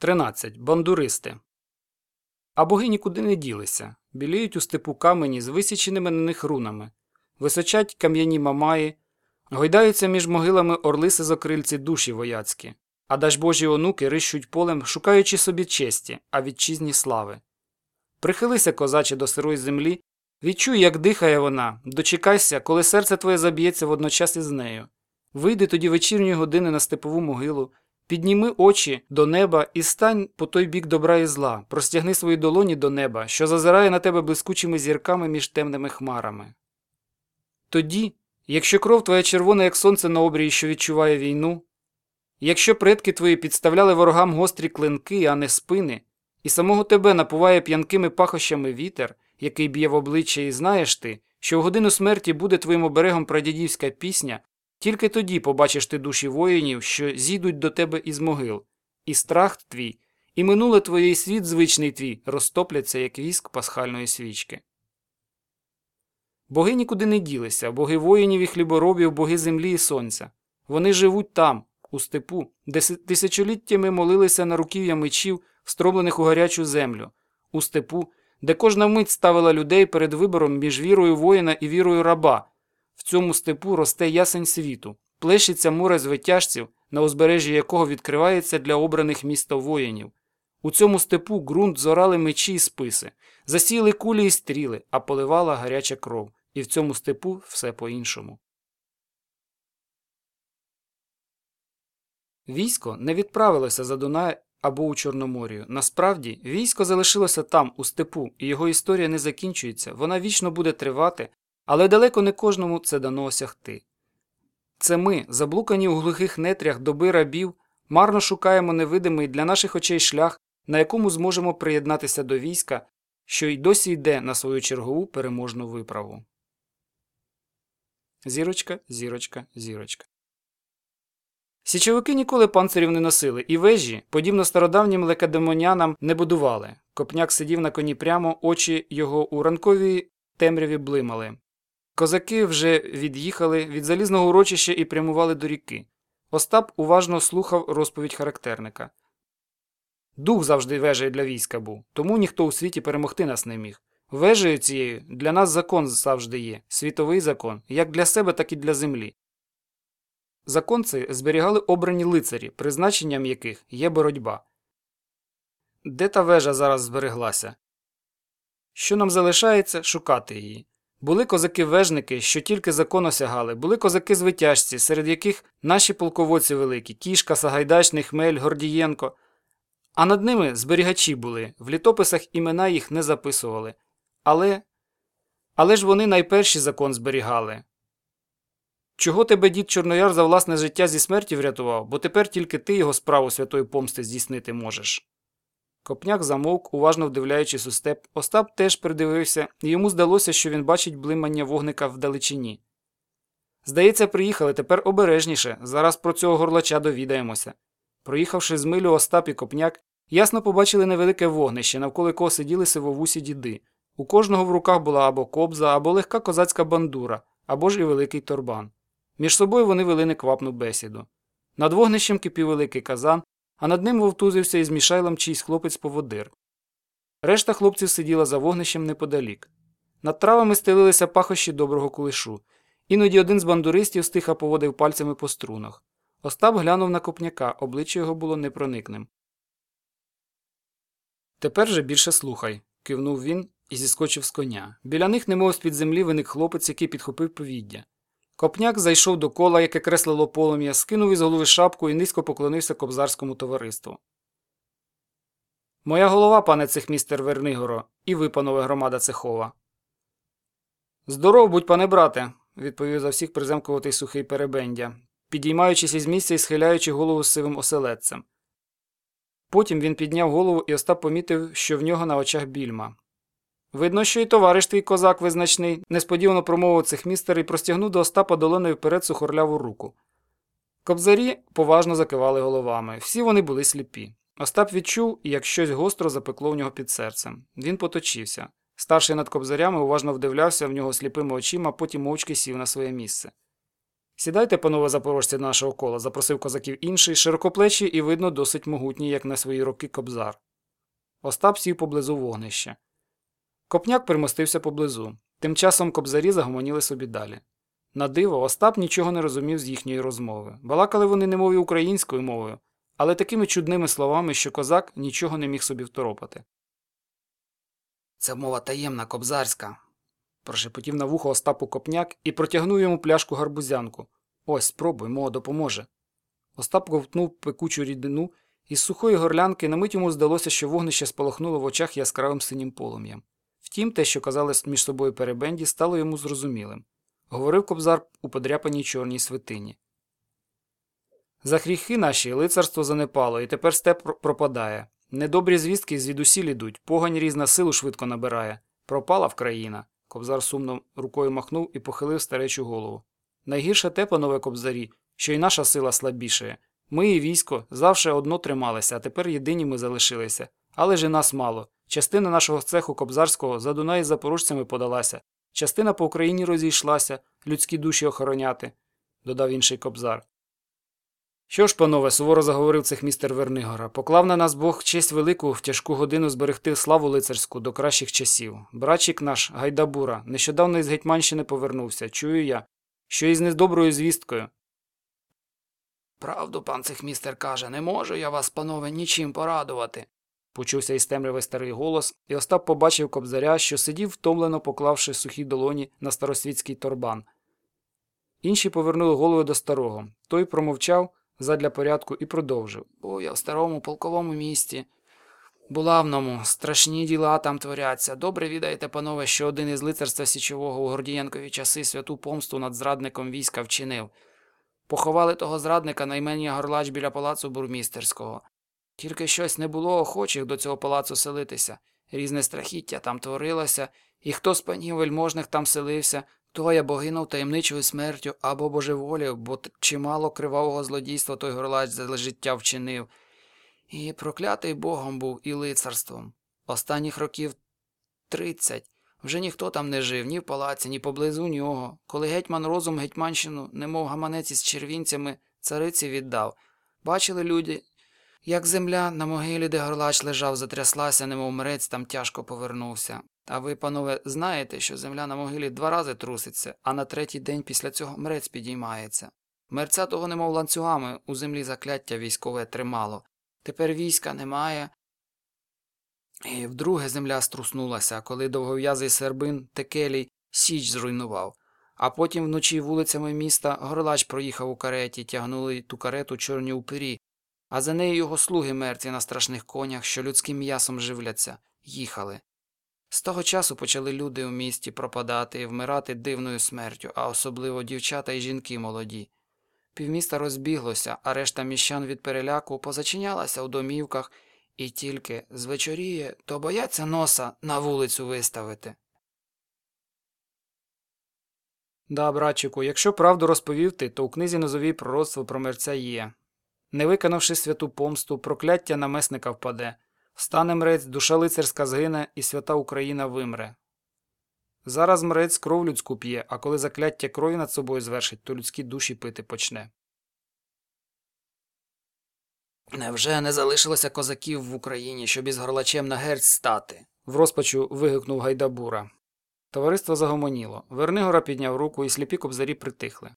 13. Бандуристи. А боги нікуди не ділися. Біліють у степу камені з висіченими на них рунами. Височать кам'яні мамаї, гойдаються між могилами орли сизокрильці душі вояцькі, а дажбожі онуки рищуть полем, шукаючи собі честі, а вітчизні слави. Прихилися, козаче, до сирої землі, відчуй, як дихає вона, дочекайся, коли серце твоє заб'ється водночас із нею. Вийди тоді вечірньої години на степову могилу, підніми очі до неба і стань по той бік добра і зла, простягни свої долоні до неба, що зазирає на тебе блискучими зірками між темними хмарами. Тоді, якщо кров твоя червона, як сонце на обрії, що відчуває війну, якщо предки твої підставляли ворогам гострі клинки, а не спини, і самого тебе напуває п'янкими пахощами вітер, який б'є в обличчя, і знаєш ти, що в годину смерті буде твоїм оберегом прадідівська пісня, тільки тоді побачиш ти душі воїнів, що зійдуть до тебе із могил, і страх твій, і минуле твоє і світ звичний твій розтопляться, як віск пасхальної свічки. Боги нікуди не ділися, боги воїнів і хліборобів, боги землі і сонця. Вони живуть там, у степу, де тисячоліттями молилися на руків'я мечів, встромлених у гарячу землю, у степу, де кожна мить ставила людей перед вибором між вірою воїна і вірою раба. В цьому степу росте ясень світу, плещеться море з витяжців, на узбережжі якого відкривається для обраних міста воїнів. У цьому степу ґрунт зорали мечі і списи, засіяли кулі і стріли, а поливала гаряча кров. І в цьому степу все по-іншому. Військо не відправилося за Дунай або у Чорноморію. Насправді, військо залишилося там, у степу, і його історія не закінчується, вона вічно буде тривати, але далеко не кожному це дано осягти. Це ми, заблукані у глухих нетрях доби рабів, марно шукаємо невидимий для наших очей шлях, на якому зможемо приєднатися до війська, що й досі йде на свою чергову переможну виправу. Зірочка, зірочка, зірочка. Січовики ніколи панцирів не носили, і вежі, подібно стародавнім лекадемонянам, не будували. Копняк сидів на коні прямо, очі його у ранковій темряві блимали. Козаки вже від'їхали від залізного урочища і прямували до ріки. Остап уважно слухав розповідь характерника. Дух завжди вежею для війська був, тому ніхто у світі перемогти нас не міг. Вежею цією для нас закон завжди є, світовий закон, як для себе, так і для землі. Закон цей зберігали обрані лицарі, призначенням яких є боротьба. Де та вежа зараз збереглася? Що нам залишається шукати її. Були козаки-вежники, що тільки закон осягали, були козаки-звитяжці, серед яких наші полководці великі Кішка, Сагайдачний, Хмель, Гордієнко. А над ними зберігачі були, в літописах імена їх не записували. Але Але ж вони найперші закон зберігали. Чого тебе дід Чорнояр за власне життя зі смерті врятував, бо тепер тільки ти його справу святої помсти здійснити можеш. Копняк замовк, уважно вдивляючись у степ. Остап теж придивився, і йому здалося, що він бачить блимання вогника вдалечині. Здається, приїхали тепер обережніше, зараз про цього горлача довідаємося. Проїхавши з милю Остап і Копняк, ясно побачили невелике вогнище, навколо якого сиділи сивовусі діди. У кожного в руках була або кобза, або легка козацька бандура, або ж і великий торбан. Між собою вони вели неквапну бесіду. Над вогнищем кипів великий казан, а над ним вовтузився із мішайлом чийсь хлопець поводир. Решта хлопців сиділа за вогнищем неподалік. Над травами стелилися пахощі доброго кулишу. Іноді один з бандуристів стиха поводив пальцями по струнах. Остап глянув на копняка, обличчя його було непроникним. Тепер же більше слухай, кивнув він і зіскочив з коня. Біля них, немов з під землі, виник хлопець, який підхопив повіддя. Копняк зайшов до кола, яке креслило полум'я, скинув із голови шапку і низько поклонився кобзарському товариству. Моя голова, пане цехмістер Вернигоро, і ви, панове громада цехова. Здоров будь, пане брате, відповів за всіх приземкуватий сухий перебендя, підіймаючись із місця і схиляючи голову з сивим оселедцем. Потім він підняв голову і Остап помітив, що в нього на очах більма. Видно, що і товариш твій козак визначний, несподівано промовив цехмістер і простягнув до Остапа долоною вперед сухорляву руку. Кобзарі поважно закивали головами. Всі вони були сліпі. Остап відчув, як щось гостро запекло в нього під серцем. Він поточився. Старший над кобзарями уважно вдивлявся в нього сліпими очима, потім мовчки сів на своє місце. Сідайте, панове запорожці нашого кола, запросив козаків інший, широкоплечий і, видно, досить могутній, як на свої роки кобзар. Остап сів поблизу вогнища. Копняк примостився поблизу. Тим часом кобзарі загомоніли собі далі. На диво, Остап нічого не розумів з їхньої розмови. Балакали вони немові українською мовою, але такими чудними словами, що козак нічого не міг собі второпати. Це мова таємна, кобзарська, прошепотів на вухо Остапу копняк і протягнув йому пляшку гарбузянку. Ось, спробуй, мова допоможе. Остап ковтнув пекучу рідину, і з сухої горлянки на мить йому здалося, що вогнище спалахнуло в очах яскравим синім полум'ям. Втім, те, що казали між собою перебенді, стало йому зрозумілим. Говорив кобзар у подряпаній чорній свитині. За гріхи наші лицарство занепало, і тепер степ пропадає. Недобрі звістки звідусіль ідуть, погань різна силу швидко набирає. Пропала в країна. Кобзар сумно рукою махнув і похилив старечу голову. Найгірше те, панове кобзарі, що й наша сила слабішає. Ми і військо завше одно трималися, а тепер єдині ми залишилися. Але ж і нас мало. Частина нашого цеху кобзарського за Дунай запорожцями подалася, частина по Україні розійшлася, людські душі охороняти, додав інший кобзар. Що ж, панове, суворо заговорив цих містер Вернигора, поклав на нас Бог честь велику в тяжку годину зберегти славу лицарську до кращих часів. Братчик наш, Гайдабура, нещодавно із Гетьманщини повернувся. Чую я, що із недоброю звісткою. Правду пан цих містер каже, не можу я вас, панове, нічим порадувати. Почувся із темряви старий голос, і Остап побачив кобзаря, що сидів, втомлено поклавши сухі долоні на старосвітський торбан. Інші повернули голову до старого. Той промовчав задля порядку і продовжив. Був я в старому полковому місті. Булавному, страшні діла там творяться. Добре відаєте, панове, що один із лицарства Січового у Гордієнкові часи святу помсту над зрадником війська вчинив. Поховали того зрадника на імені Горлач біля палацу бурмістерського. Тільки щось не було охочих до цього палацу селитися. Різне страхіття там творилося, і хто з панів вельможних там селився, той або гинув таємничою смертю, або божеволів, бо чимало кривавого злодійства той горлач за життя вчинив. І проклятий Богом був і лицарством. Останніх років тридцять вже ніхто там не жив, ні в палаці, ні поблизу нього. Коли гетьман розум Гетьманщину, немов гаманець із червінцями, цариці віддав. Бачили люди, як земля на могилі, де горлач лежав, затряслася, немов мрець там тяжко повернувся. А ви, панове, знаєте, що земля на могилі два рази труситься, а на третій день після цього мрець підіймається. Мерця того, немов ланцюгами, у землі закляття військове тримало. Тепер війська немає. І вдруге земля струснулася, коли довгов'язий сербин Текелій Січ зруйнував. А потім вночі вулицями міста горлач проїхав у кареті, тягнули ту карету чорні упирі, а за нею його слуги мертві на страшних конях, що людським м'ясом живляться, їхали. З того часу почали люди у місті пропадати і вмирати дивною смертю, а особливо дівчата і жінки молоді. Півміста розбіглося, а решта міщан від переляку позачинялася у домівках і тільки звечоріє, то бояться носа на вулицю виставити. Да, братчику, якщо правду розповів ти, то у книзі Нозовій пророцтво про мерця є. Не виконавши святу помсту, прокляття намесника впаде. Стане мрець, душа лицарська згине, і свята Україна вимре. Зараз мрець кров людську п'є, а коли закляття крові над собою звершить, то людські душі пити почне. Невже не залишилося козаків в Україні, щоб із горлачем на герць стати? в розпачу вигукнув Гайдабура. Товариство загомоніло. Вернигора підняв руку, і сліпі кобзарі притихли.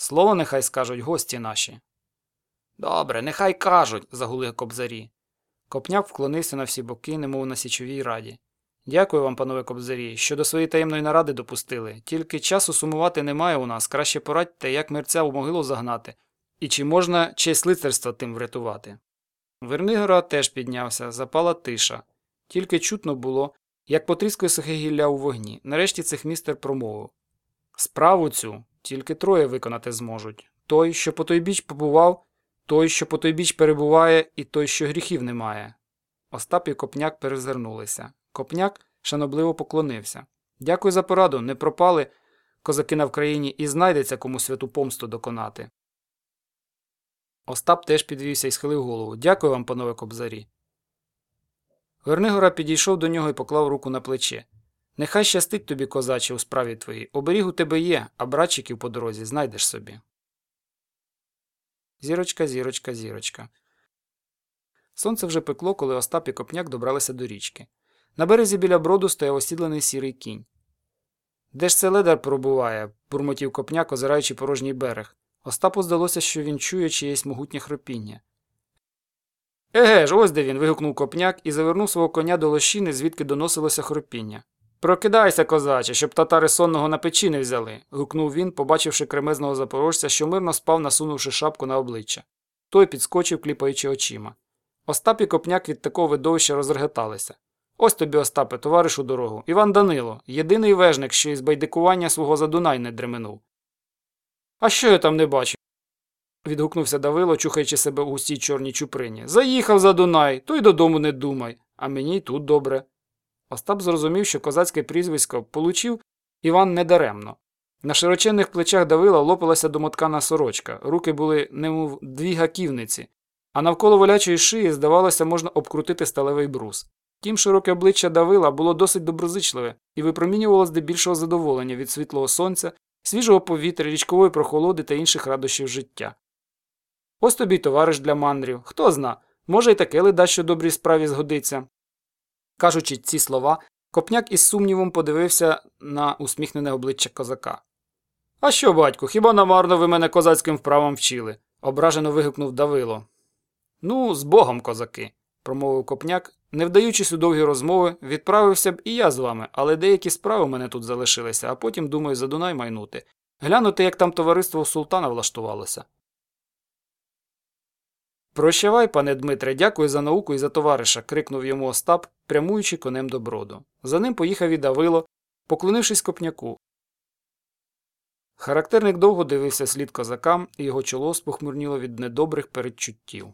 Слово нехай скажуть гості наші. Добре, нехай кажуть, загули кобзарі. Копняк вклонився на всі боки, немов на січовій раді. Дякую вам, панове кобзарі, що до своєї таємної наради допустили. Тільки часу сумувати немає у нас. Краще порадьте, як мерця в могилу загнати, і чи можна честь лицарства тим врятувати. Вернигора теж піднявся, запала тиша. Тільки чутно було, як потріскує сухе гілля у вогні. Нарешті цих містер промовив Справу цю тільки троє виконати зможуть той, що по той біч побував, той, що по той біч перебуває, і той, що гріхів немає. Остап і копняк перезирнулися. Копняк шанобливо поклонився. Дякую за пораду, не пропали козаки на Вкраїні і знайдеться кому святу помсту доконати. Остап теж підвівся і схилив голову. Дякую вам, панове кобзарі. Вернигора підійшов до нього і поклав руку на плече. Нехай щастить тобі, козаче, у справі твоїй. Оберіг у тебе є, а братчиків по дорозі знайдеш собі. Зірочка, зірочка, зірочка. Сонце вже пекло, коли Остап і Копняк добралися до річки. На березі біля броду стояв осідланий сірий кінь. Де ж це ледар пробуває? бурмотів Копняк, озираючи порожній берег. Остапу здалося, що він чує чиєсь могутнє хропіння. Еге ж, ось де він. вигукнув Копняк і завернув свого коня до лощини, звідки доносилося хропіння. Прокидайся, козаче, щоб татари сонного на печі не взяли. гукнув він, побачивши кремезного запорожця, що мирно спав, насунувши шапку на обличчя. Той підскочив, кліпаючи очима. Остап і Копняк від такого видовища розреготалися. Ось тобі, Остапе, товариш у дорогу. Іван Данило, єдиний вежник, що із байдикування свого за Дунай не дременув. А що я там не бачу? відгукнувся Давило, чухаючи себе у густій чорній чуприні. Заїхав за Дунай, то й додому не думай, а мені й тут добре. Остап зрозумів, що козацьке прізвисько получив Іван недаремно. На широченних плечах Давила лопалася домоткана сорочка, руки були, немов дві гаківниці, а навколо волячої шиї, здавалося, можна обкрутити сталевий брус. Тім широке обличчя Давила було досить доброзичливе і випромінювало здебільшого задоволення від світлого сонця, свіжого повітря, річкової прохолоди та інших радощів життя. Ось тобі товариш для мандрів. Хто зна, може й таке леда, що добрій справі згодиться. Кажучи ці слова, копняк із сумнівом подивився на усміхнене обличчя козака. А що, батьку, хіба намарно ви мене козацьким вправам вчили? ображено вигукнув Давило. Ну, з богом, козаки, промовив копняк, не вдаючись у довгі розмови, відправився б і я з вами, але деякі справи у мене тут залишилися, а потім, думаю, за Дунай майнути. Глянути, як там товариство султана влаштувалося. Прощавай, пане Дмитре, дякую за науку і за товариша. крикнув йому Остап, прямуючи конем до броду. За ним поїхав і Давило, поклонившись копняку. Характерник довго дивився слід козакам, і його чоло спохмурніло від недобрих передчуттів.